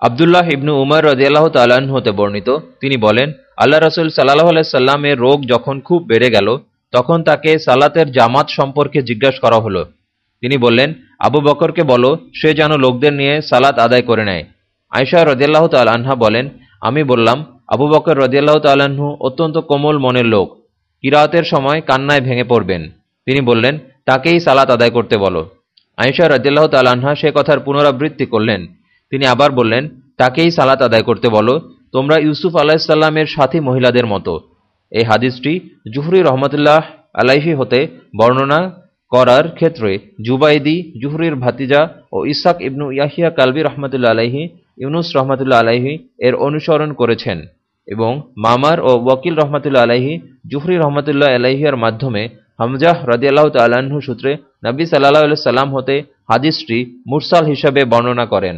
আবদুল্লাহ ইবনু উমর রদিয়াল্লাহ তাল্লাহ্ন হতে বর্ণিত। তিনি বলেন, আল্লাহ রসুল সাল্লাহ আলাইসাল্লামের রোগ যখন খুব বেড়ে গেল, তখন তাকে সালাতের জামাত সম্পর্কে জিজ্ঞাসা করা হলো। তিনি বললেন, আবু বকরকে বলো, সে যেন লোকদের নিয়ে সালাত আদায় করে নেয়। আয়সা রদিয়াল্লাহ তাল্লাহা বলেন, আমি বললাম, আবু বকর রদিয়াল্লাহ তাল্লাহ্ন অত্যন্ত কোমল মনের লোক। কিরাতের সময় কান্নায় ভেঙে পড়বেন। তিনি বললেন, তাকেই সালাত আদায় করতে বলো। আয়েশা রদিয়াল্লাহ তাল্লাহা সে কথার পুনরাবৃত্তি করলেন। তিনি আবার বললেন, তাকেই সালাত আদায় করতে বলো, তোমরা ইউসুফ আলাহিসাল্লামের সাথী মহিলাদের মতো। এই হাদিসটি জুহরি রহমতুল্লাহ আলাইহি হতে বর্ণনা করার ক্ষেত্রে জুবাইদি, জুহরির ভাতিজা ও ইসাক ইবনু ইয়াহিয়া কালবি রহমতুল্লা আলাইহি, ইউনুস রহমতুল্লা আলাইহি এর অনুসরণ করেছেন এবং মামার ও ওয়াকিল রহমতুল্লা আলাইহি, জুহরি রহমতুল্লাহ আলাইহিয়ার মাধ্যমে হামজাহ রদিয়াল্লাহ তাল্লাহ্ন সূত্রে নবী সাল্লাহ সাল্লাম হতে হাদিসটি মুরসাল হিসাবে বর্ণনা করেন।